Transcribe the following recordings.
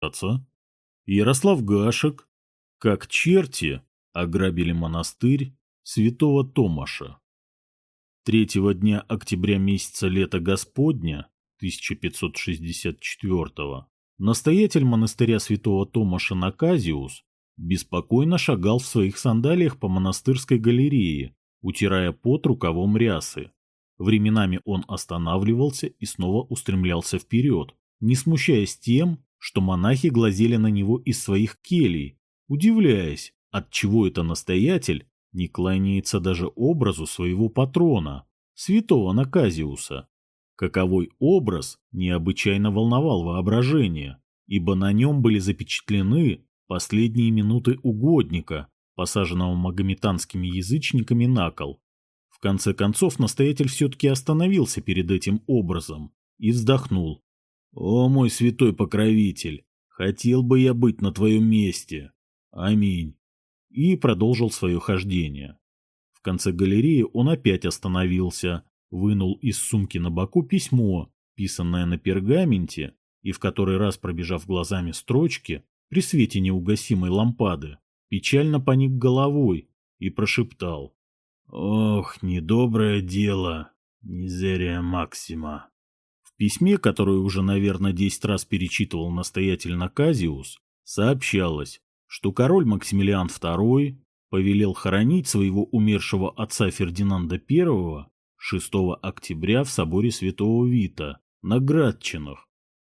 отца, Ярослав Гашек, как черти ограбили монастырь святого Томаша. Третьего дня октября месяца лета Господня 1564 настоятель монастыря святого Томаша Наказиус беспокойно шагал в своих сандалиях по монастырской галерее, утирая пот рукавом рясы. Временами он останавливался и снова устремлялся вперед, не смущаясь тем, что монахи глазели на него из своих келей, удивляясь, отчего это настоятель не кланяется даже образу своего патрона, святого Наказиуса. Каковой образ необычайно волновал воображение, ибо на нем были запечатлены последние минуты угодника, посаженного магометанскими язычниками на кол. В конце концов настоятель все-таки остановился перед этим образом и вздохнул. «О мой святой покровитель, хотел бы я быть на твоем месте. Аминь» и продолжил свое хождение. В конце галереи он опять остановился, вынул из сумки на боку письмо, писанное на пергаменте, и в который раз пробежав глазами строчки, при свете неугасимой лампады, печально поник головой и прошептал. «Ох, недоброе дело, мизерия Максима». Письме, которое уже, наверное, десять раз перечитывал настоятель Наказиус, сообщалось, что король Максимилиан II повелел хоронить своего умершего отца Фердинанда I 6 октября в соборе Святого Вита на Градчинах.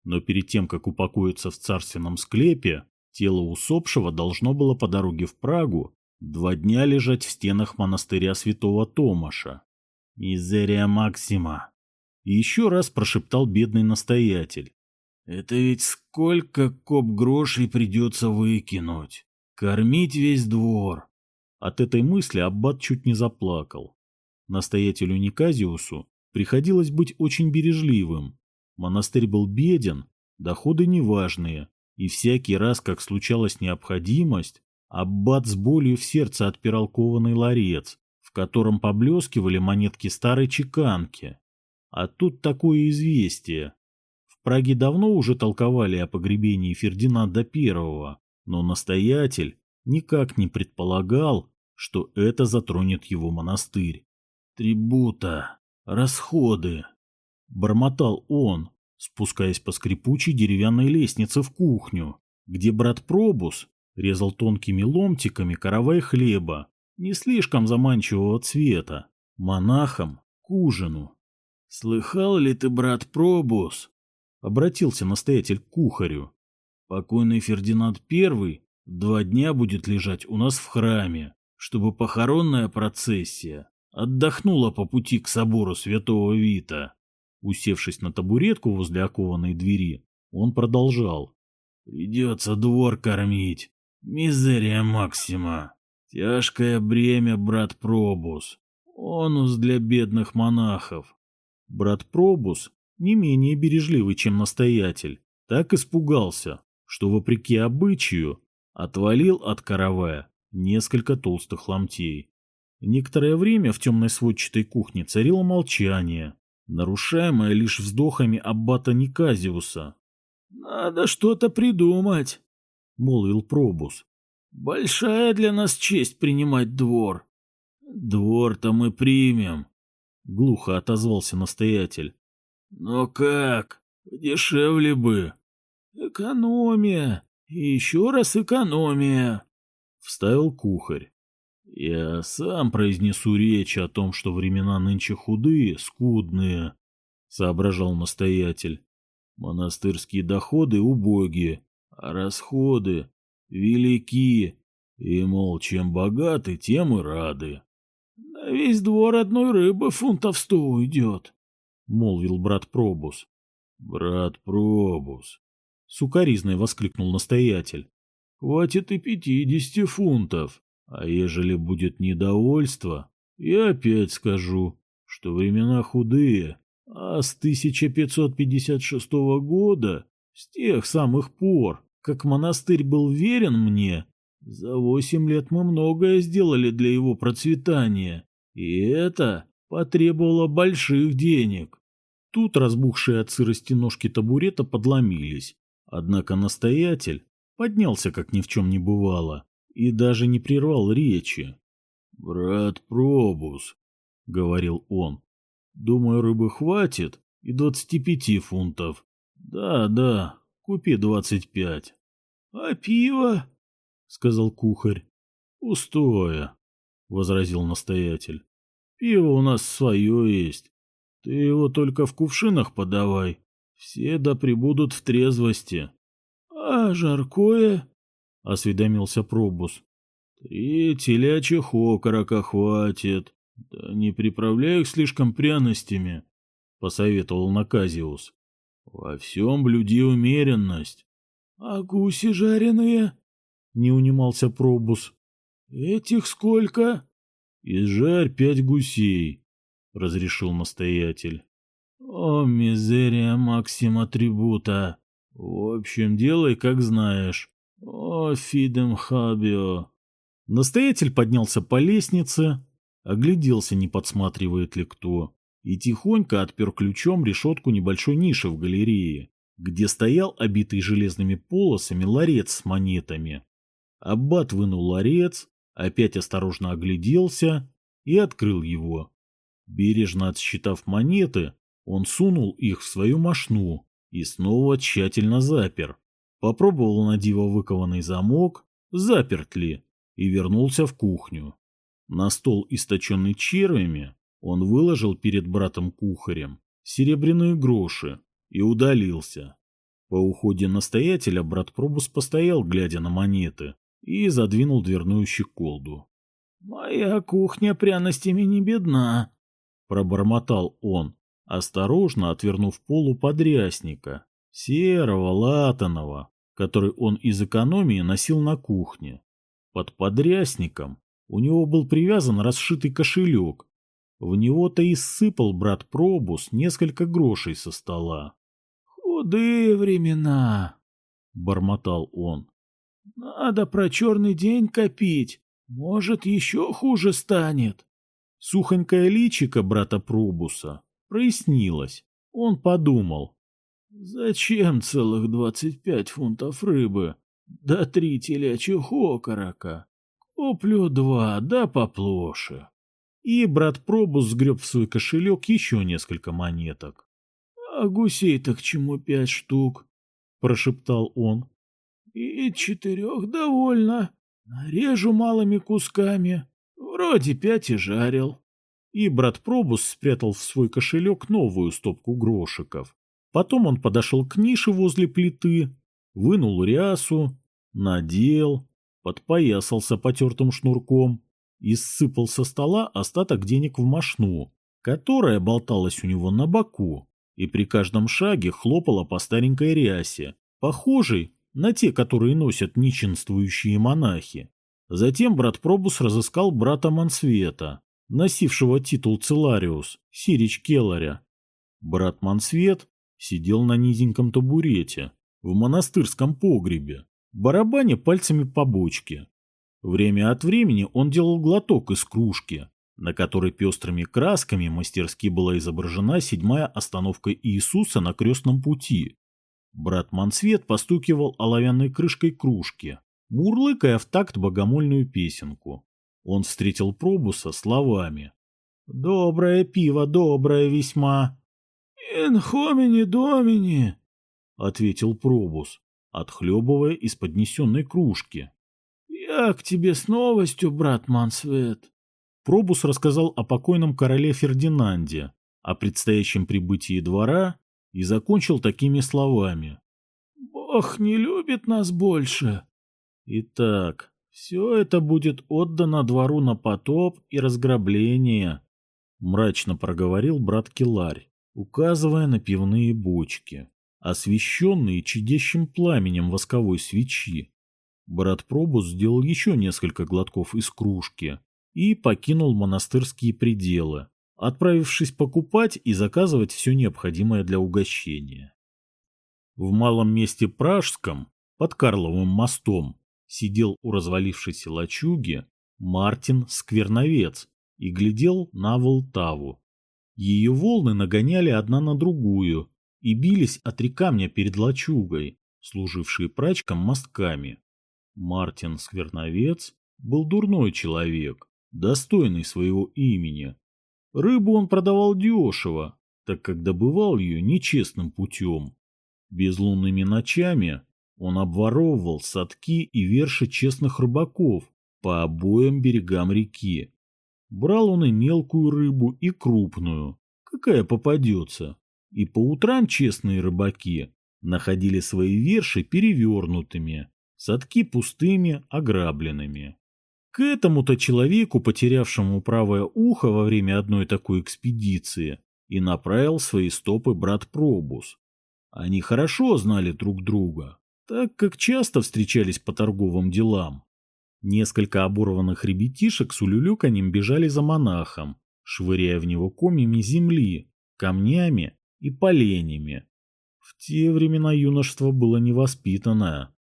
Но перед тем, как упокоиться в царственном склепе, тело усопшего должно было по дороге в Прагу два дня лежать в стенах монастыря Святого Томаша. «Мизерия Максима!» И еще раз прошептал бедный настоятель. Это ведь сколько коп грошей придется выкинуть. Кормить весь двор. От этой мысли аббат чуть не заплакал. Настоятелю Никазиусу приходилось быть очень бережливым. Монастырь был беден, доходы неважные, и всякий раз, как случалась необходимость, аббат с болью в сердце отпирал кованый ларец, в котором поблескивали монетки старой чеканки. А тут такое известие. Праге давно уже толковали о погребении Фердинанда I, но настоятель никак не предполагал, что это затронет его монастырь. «Трибута, расходы», — бормотал он, спускаясь по скрипучей деревянной лестнице в кухню, где брат Пробус резал тонкими ломтиками каравай хлеба, не слишком заманчивого цвета, монахам к ужину. «Слыхал ли ты, брат Пробус, обратился настоятель к кухарю. Покойный Фердинанд I два дня будет лежать у нас в храме, чтобы похоронная процессия отдохнула по пути к собору святого Вита. Усевшись на табуретку возле окованной двери, он продолжал. «Придется двор кормить. Мизерия Максима. Тяжкое бремя, брат Пробус. Онус для бедных монахов». Брат Пробус не менее бережливый, чем настоятель, так испугался, что, вопреки обычаю, отвалил от каравая несколько толстых ломтей. Некоторое время в темной сводчатой кухне царило молчание, нарушаемое лишь вздохами аббата Никазиуса. — Надо что-то придумать, — молвил Пробус. — Большая для нас честь принимать двор. — Двор-то мы примем, — глухо отозвался настоятель. Но как? Дешевле бы. Экономия. И еще раз экономия. Вставил кухарь. Я сам произнесу речь о том, что времена нынче худые, скудные, соображал настоятель. Монастырские доходы убогие, а расходы велики. И, мол, чем богаты, тем и рады. Весь двор одной рыбы фунтов сто уйдет. — молвил брат Пробус. — Брат Пробус! — сукоризной воскликнул настоятель. — Хватит и пятидесяти фунтов, а ежели будет недовольство, я опять скажу, что времена худые, а с 1556 года, с тех самых пор, как монастырь был верен мне, за восемь лет мы многое сделали для его процветания, и это потребовало больших денег. Тут разбухшие от сырости ножки табурета подломились, Однако настоятель поднялся, как ни в чем не бывало, и даже не прервал речи. — Брат Пробус, — говорил он, — думаю, рыбы хватит и двадцати пяти фунтов. Да, да, купи двадцать пять. — А пиво? — сказал кухарь. — Пустое, — возразил настоятель. — Пиво у нас свое есть. Ты его только в кувшинах подавай. Все да прибудут в трезвости. — А жаркое? — осведомился Пробус. — Три телячьих окорока хватит. Да не приправляй их слишком пряностями, — посоветовал Наказиус. — Во всем блюди умеренность. — А гуси жареные? — не унимался Пробус. — Этих сколько? — Изжарь пять гусей, — разрешил настоятель. О, мизерия максима трибута. В общем, делай, как знаешь. О, фидем хабио. Настоятель поднялся по лестнице, огляделся, не подсматривает ли кто, и тихонько отпер ключом решетку небольшой ниши в галерее, где стоял обитый железными полосами ларец с монетами. Аббат вынул ларец, опять осторожно огляделся и открыл его. Бережно отсчитав монеты, он сунул их в свою мошну и снова тщательно запер. Попробовал на диво выкованный замок, заперт ли, и вернулся в кухню. На стол, источенный червями, он выложил перед братом-кухарем серебряные гроши и удалился. По уходе настоятеля брат Пробус постоял, глядя на монеты, и задвинул дверную щеколду. — Моя кухня пряностями не бедна, — пробормотал он, осторожно отвернув полу подрясника, серого, латаного, который он из экономии носил на кухне. Под подрясником у него был привязан расшитый кошелек. В него-то и сыпал брат Пробус несколько грошей со стола. — Худые времена, — бормотал он. — Надо про черный день копить, может, еще хуже станет. Сухонькое личико брата Пробуса прояснилось. Он подумал. Зачем целых двадцать пять фунтов рыбы? Да три телячьих окорока. Куплю два, да поплоше. И брат Пробус сгреб в свой кошелек еще несколько монеток. — А гусей-то к чему пять штук? — прошептал он. — И четырех довольно. Нарежу малыми кусками. Вроде пять и жарил и брат Пробус спрятал в свой кошелек новую стопку грошиков. Потом он подошел к нише возле плиты, вынул рясу, надел, подпоясался потертым шнурком и ссыпал со стола остаток денег в мошну, которая болталась у него на боку и при каждом шаге хлопала по старенькой рясе, похожей на те, которые носят нищенствующие монахи. Затем брат Пробус разыскал брата Мансвета, носившего титул Целариус, Сирич Келларя. Брат Мансвет сидел на низеньком табурете в монастырском погребе, барабаня пальцами по бочке. Время от времени он делал глоток из кружки, на которой пестрыми красками мастерски была изображена седьмая остановка Иисуса на крестном пути. Брат Мансвет постукивал оловянной крышкой кружки, мурлыкая в такт богомольную песенку. Он встретил Пробуса словами. «Доброе пиво, доброе весьма». «Ин хомини домини», — ответил Пробус, отхлебывая из поднесенной кружки. «Я к тебе с новостью, брат Мансвет». Пробус рассказал о покойном короле Фердинанде, о предстоящем прибытии двора и закончил такими словами. «Бог не любит нас больше». Итак, все это будет отдано двору на потоп и разграбление, — мрачно проговорил брат Келарь, указывая на пивные бочки, освещенные чадящим пламенем восковой свечи. Брат Пробус сделал еще несколько глотков из кружки и покинул монастырские пределы, отправившись покупать и заказывать все необходимое для угощения. В малом месте Пражском, под Карловым мостом, сидел у развалившейся лачуги Мартин Скверновец и глядел на Волтаву. Ее волны нагоняли одна на другую и бились от три камня перед лачугой, служившие прачкам мостками. Мартин Скверновец был дурной человек, достойный своего имени. Рыбу он продавал дешево, так как добывал ее нечестным путем. Безлунными ночами он обворовывал садки и верши честных рыбаков по обоим берегам реки. Брал он и мелкую рыбу, и крупную, какая попадется. И по утрам честные рыбаки находили свои верши перевернутыми, садки пустыми, ограбленными. К этому-то человеку, потерявшему правое ухо во время одной такой экспедиции, и направил свои стопы брат Пробус. Они хорошо знали друг друга, так как часто встречались по торговым делам. Несколько оборванных ребятишек с улюлюканьем бежали за монахом, швыряя в него комьями земли, камнями и поленями. В те времена юношество было невоспитанное.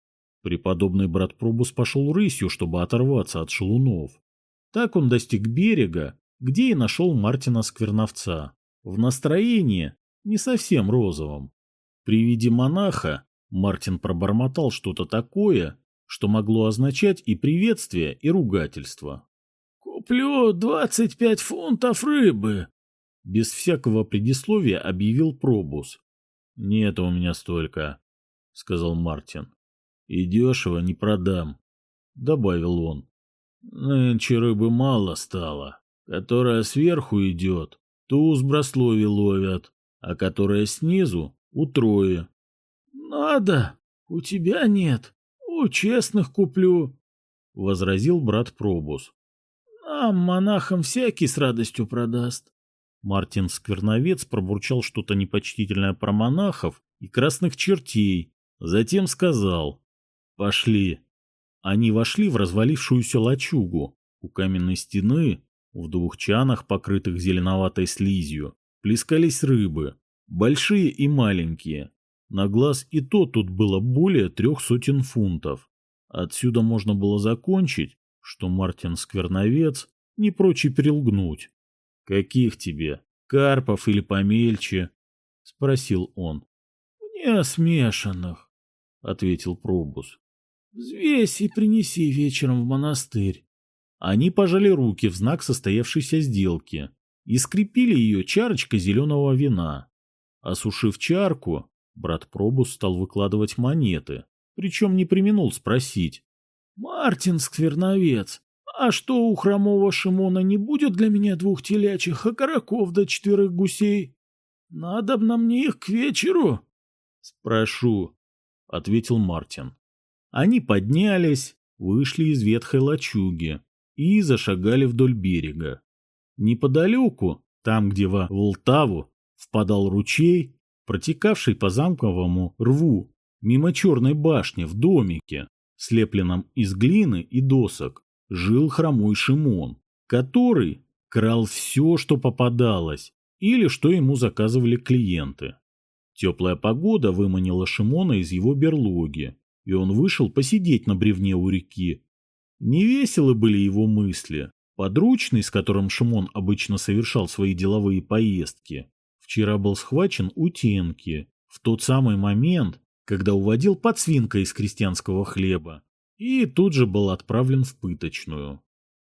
Преподобный брат Пробус пошел рысью, чтобы оторваться от шалунов. Так он достиг берега, где и нашел Мартина Скверновца, в настроении не совсем розовом. При виде монаха Мартин пробормотал что-то такое, что могло означать и приветствие, и ругательство. «Куплю двадцать пять фунтов рыбы!» Без всякого предисловия объявил Пробус. «Нет у меня столько», — сказал Мартин. «И дешево не продам», — добавил он. «Нынче рыбы мало стало. Которая сверху идет, ту с браслови ловят, а которая снизу Утрое. Надо. У тебя нет. У честных куплю, — возразил брат Пробус. Нам, монахам, всякий с радостью продаст. Мартин Скверновец пробурчал что-то непочтительное про монахов и красных чертей, затем сказал «Пошли». Они вошли в развалившуюся лачугу. У каменной стены, в двух чанах, покрытых зеленоватой слизью, плескались рыбы. Большие и маленькие. На глаз и то тут было более трех сотен фунтов. Отсюда можно было закончить, что Мартин Скверновец не прочь перелгнуть. — Каких тебе? Карпов или помельче? — спросил он. — Мне смешанных, — ответил Пробус. — Взвесь и принеси вечером в монастырь. Они пожали руки в знак состоявшейся сделки и скрепили ее чарочкой зеленого вина. Осушив чарку, брат Пробус стал выкладывать монеты, причем не применул спросить. — Мартин Скверновец, а что у хромого Шимона не будет для меня двух телячьих окороков до четверых гусей? Надо б на мне их к вечеру. — Спрошу, — ответил Мартин. Они поднялись, вышли из ветхой лачуги и зашагали вдоль берега. Неподалеку, там, где во Волтаву впадал ручей, протекавший по замковому рву, мимо черной башни в домике, слепленном из глины и досок, жил хромой Шимон, который крал все, что попадалось, или что ему заказывали клиенты. Теплая погода выманила Шимона из его берлоги, и он вышел посидеть на бревне у реки. Невеселы были его мысли. Подручный, с которым Шимон обычно совершал свои деловые поездки, Вчера был схвачен у Тенки, в тот самый момент, когда уводил подсвинка из крестьянского хлеба, и тут же был отправлен в пыточную.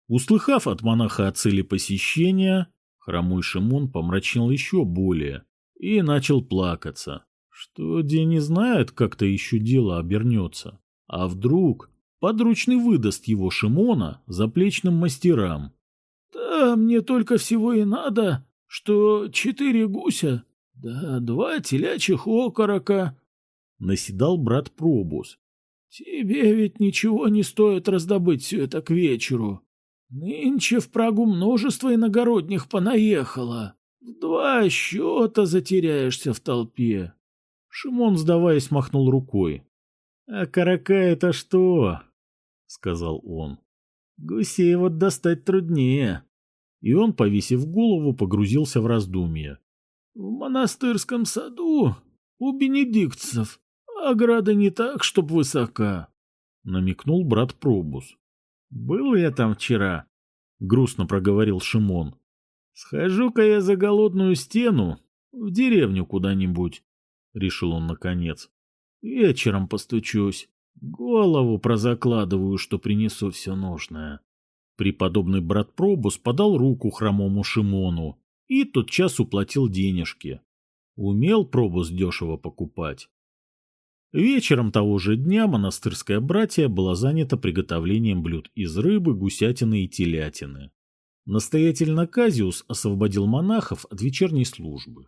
Услыхав от монаха о цели посещения, хромой Шимон помрачнел еще более и начал плакаться, что день не знает, как-то еще дело обернется. А вдруг подручный выдаст его Шимона заплечным мастерам? — Да мне только всего и надо что четыре гуся, да два телячьих окорока, — наседал брат Пробус. — Тебе ведь ничего не стоит раздобыть все это к вечеру. Нынче в Прагу множество иногородних понаехало. В два счета затеряешься в толпе. Шимон, сдаваясь, махнул рукой. — А карака это что? — сказал он. — Гусей вот достать труднее и он, повесив голову, погрузился в раздумья. — В монастырском саду у бенедиктцев ограда не так, чтоб высока, — намекнул брат Пробус. — Был я там вчера, — грустно проговорил Шимон. — Схожу-ка я за голодную стену в деревню куда-нибудь, — решил он наконец. Вечером постучусь. Голову прозакладываю, что принесу все нужное. Преподобный брат Пробус подал руку хромому Шимону и тотчас уплатил денежки. Умел Пробус дешево покупать. Вечером того же дня монастырское братья было занято приготовлением блюд из рыбы, гусятины и телятины. Настоятель Наказиус освободил монахов от вечерней службы.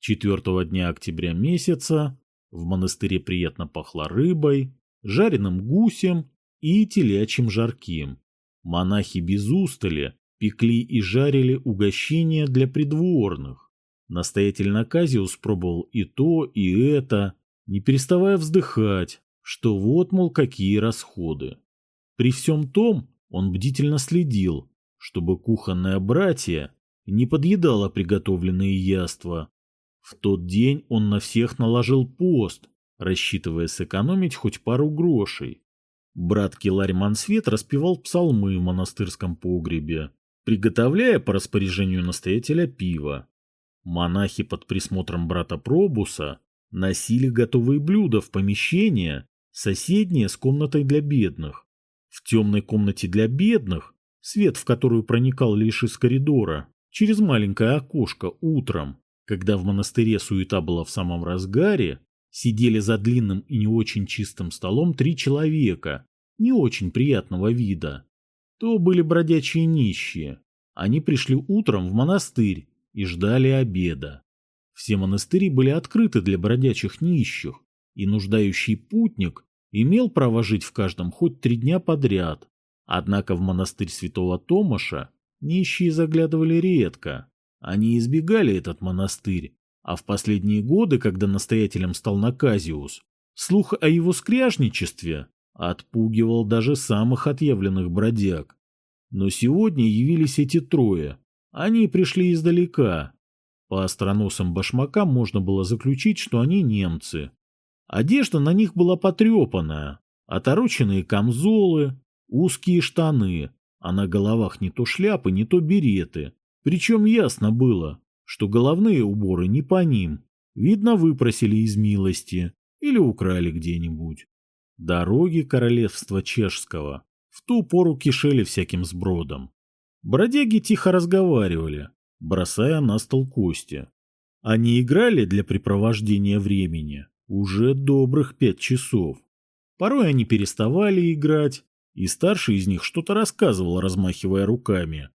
Четвертого дня октября месяца в монастыре приятно пахло рыбой, жареным гусем и телячьим жарким. Монахи без устали пекли и жарили угощения для придворных. Настоятель Наказиус пробовал и то, и это, не переставая вздыхать, что вот, мол, какие расходы. При всем том он бдительно следил, чтобы кухонное братье не подъедало приготовленные яства. В тот день он на всех наложил пост, рассчитывая сэкономить хоть пару грошей. Брат Киларь Мансвет распевал псалмы в монастырском погребе, приготовляя по распоряжению настоятеля пиво. Монахи под присмотром брата Пробуса носили готовые блюда в помещение, соседнее с комнатой для бедных. В темной комнате для бедных, свет в которую проникал лишь из коридора, через маленькое окошко утром, когда в монастыре суета была в самом разгаре, сидели за длинным и не очень чистым столом три человека, не очень приятного вида. То были бродячие нищие. Они пришли утром в монастырь и ждали обеда. Все монастыри были открыты для бродячих нищих, и нуждающий путник имел право жить в каждом хоть три дня подряд. Однако в монастырь святого Томаша нищие заглядывали редко. Они избегали этот монастырь, а в последние годы, когда настоятелем стал Наказиус, слух о его скряжничестве отпугивал даже самых отъявленных бродяг. Но сегодня явились эти трое. Они пришли издалека. По остроносым башмакам можно было заключить, что они немцы. Одежда на них была потрепанная, отороченные камзолы, узкие штаны, а на головах не то шляпы, не то береты. Причем ясно было, что головные уборы не по ним. Видно, выпросили из милости или украли где-нибудь. Дороги королевства чешского в ту пору кишели всяким сбродом. Бродяги тихо разговаривали, бросая на стол кости. Они играли для препровождения времени уже добрых пять часов. Порой они переставали играть, и старший из них что-то рассказывал, размахивая руками.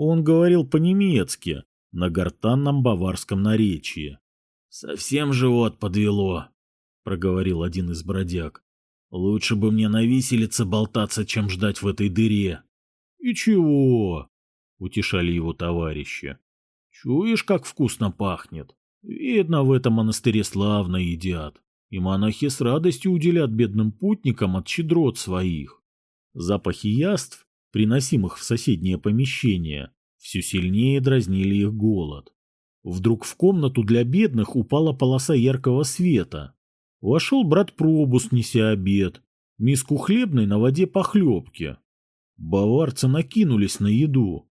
Он говорил по-немецки, на гортанном баварском наречии. «Совсем живот подвело», — проговорил один из бродяг. Лучше бы мне на виселице болтаться, чем ждать в этой дыре. — И чего? — утешали его товарищи. — Чуешь, как вкусно пахнет? Видно, в этом монастыре славно едят, и монахи с радостью уделят бедным путникам от щедрот своих. Запахи яств, приносимых в соседнее помещение, все сильнее дразнили их голод. Вдруг в комнату для бедных упала полоса яркого света, Вошел брат Пробус, неся обед, миску хлебной на воде похлебки. Баварцы накинулись на еду.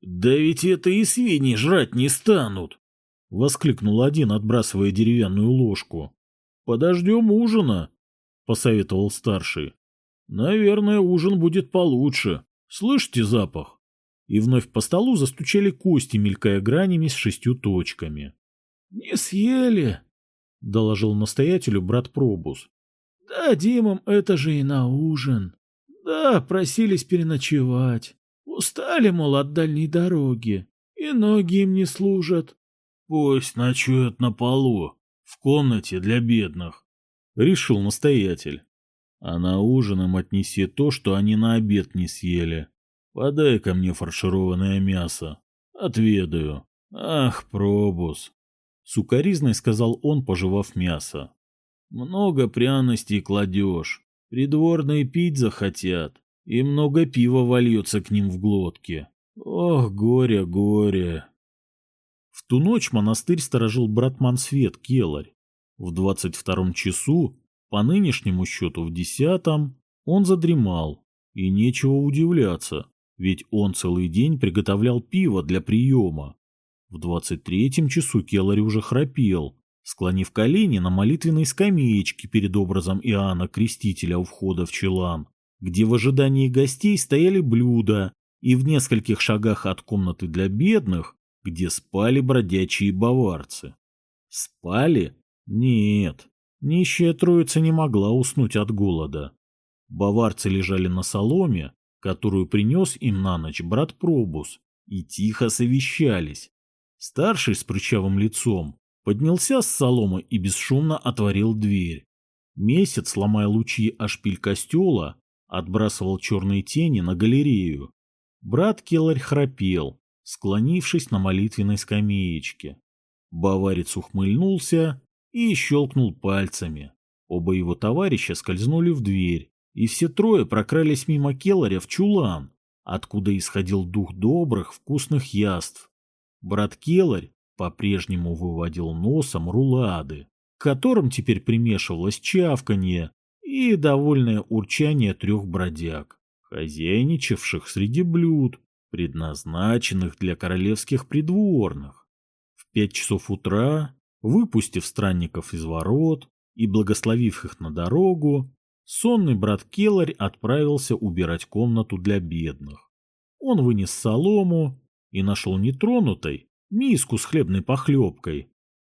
— Да ведь это и свиньи жрать не станут! — воскликнул один, отбрасывая деревянную ложку. — Подождем ужина, — посоветовал старший. — Наверное, ужин будет получше. Слышите запах? И вновь по столу застучали кости, мелькая гранями с шестью точками. — Не съели, — доложил настоятелю брат Пробус. — Да, Димам это же и на ужин. Да, просились переночевать. Устали, мол, от дальней дороги, и ноги им не служат. — Пусть ночуют на полу, в комнате для бедных, — решил настоятель. — А на ужин им отнеси то, что они на обед не съели. Подай ко мне фаршированное мясо. Отведаю. Ах, Пробус, Сукаризной сказал он, пожевав мясо. Много пряностей кладешь. Придворные пить захотят, и много пива вольется к ним в глотке. Ох, горе, горе. В ту ночь монастырь сторожил брат Мансвет Келарь. В двадцать втором часу, по нынешнему счету в десятом, он задремал. И нечего удивляться, ведь он целый день приготовлял пиво для приема. В двадцать третьем часу Келлари уже храпел, склонив колени на молитвенной скамеечке перед образом Иоанна Крестителя у входа в Челан, где в ожидании гостей стояли блюда, и в нескольких шагах от комнаты для бедных, где спали бродячие баварцы. Спали? Нет, нищая троица не могла уснуть от голода. Баварцы лежали на соломе, которую принес им на ночь брат Пробус, и тихо совещались. Старший с прычавым лицом поднялся с соломы и бесшумно отворил дверь. Месяц, ломая лучи о шпиль костела, отбрасывал черные тени на галерею. Брат Келарь храпел, склонившись на молитвенной скамеечке. Баварец ухмыльнулся и щелкнул пальцами. Оба его товарища скользнули в дверь, и все трое прокрались мимо Келаря в чулан, откуда исходил дух добрых, вкусных яств. Брат Келарь по-прежнему выводил носом рулады, к которым теперь примешивалось чавканье и довольное урчание трех бродяг, хозяйничавших среди блюд, предназначенных для королевских придворных. В пять часов утра, выпустив странников из ворот и благословив их на дорогу, сонный брат Келарь отправился убирать комнату для бедных. Он вынес солому и нашел нетронутой миску с хлебной похлебкой.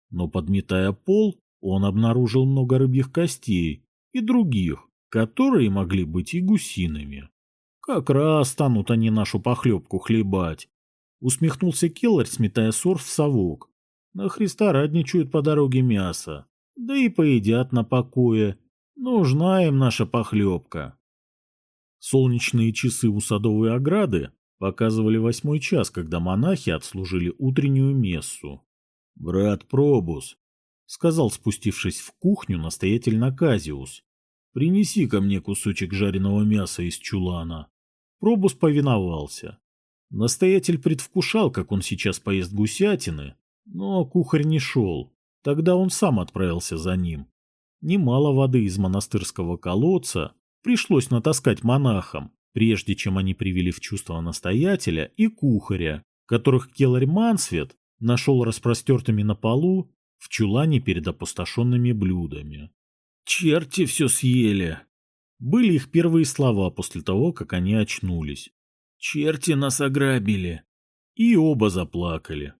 Но, подметая пол, он обнаружил много рыбьих костей и других, которые могли быть и гусиными. Как раз станут они нашу похлебку хлебать. Усмехнулся Келлар, сметая сор в совок. На Христа радничают по дороге мясо, да и поедят на покое. Нужна им наша похлебка. Солнечные часы у садовой ограды показывали восьмой час, когда монахи отслужили утреннюю мессу. «Брат Пробус», — сказал, спустившись в кухню, настоятель Наказиус, — «принеси ко мне кусочек жареного мяса из чулана». Пробус повиновался. Настоятель предвкушал, как он сейчас поест гусятины, но кухарь не шел. Тогда он сам отправился за ним. Немало воды из монастырского колодца пришлось натаскать монахам, прежде чем они привели в чувство настоятеля и кухаря, которых Келарь Мансвет нашел распростертыми на полу в чулане перед опустошенными блюдами. «Черти все съели!» Были их первые слова после того, как они очнулись. «Черти нас ограбили!» И оба заплакали.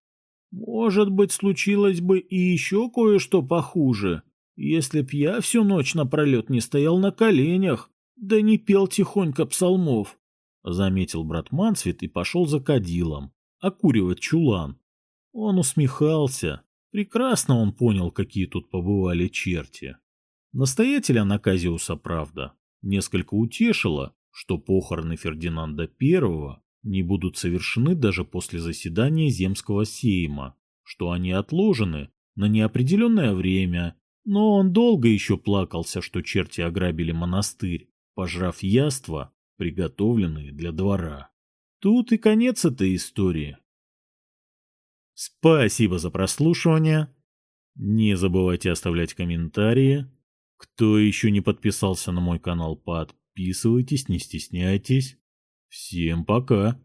«Может быть, случилось бы и еще кое-что похуже, если б я всю ночь напролет не стоял на коленях, да не пел тихонько псалмов», — заметил брат Мансвит и пошел за кадилом, окуривать чулан. Он усмехался. Прекрасно он понял, какие тут побывали черти. Настоятеля Наказиуса, правда, несколько утешило, что похороны Фердинанда I не будут совершены даже после заседания Земского сейма, что они отложены на неопределенное время, но он долго еще плакался, что черти ограбили монастырь, пожрав яства, приготовленные для двора. Тут и конец этой истории. Спасибо за прослушивание. Не забывайте оставлять комментарии. Кто еще не подписался на мой канал, подписывайтесь, не стесняйтесь. Всем пока.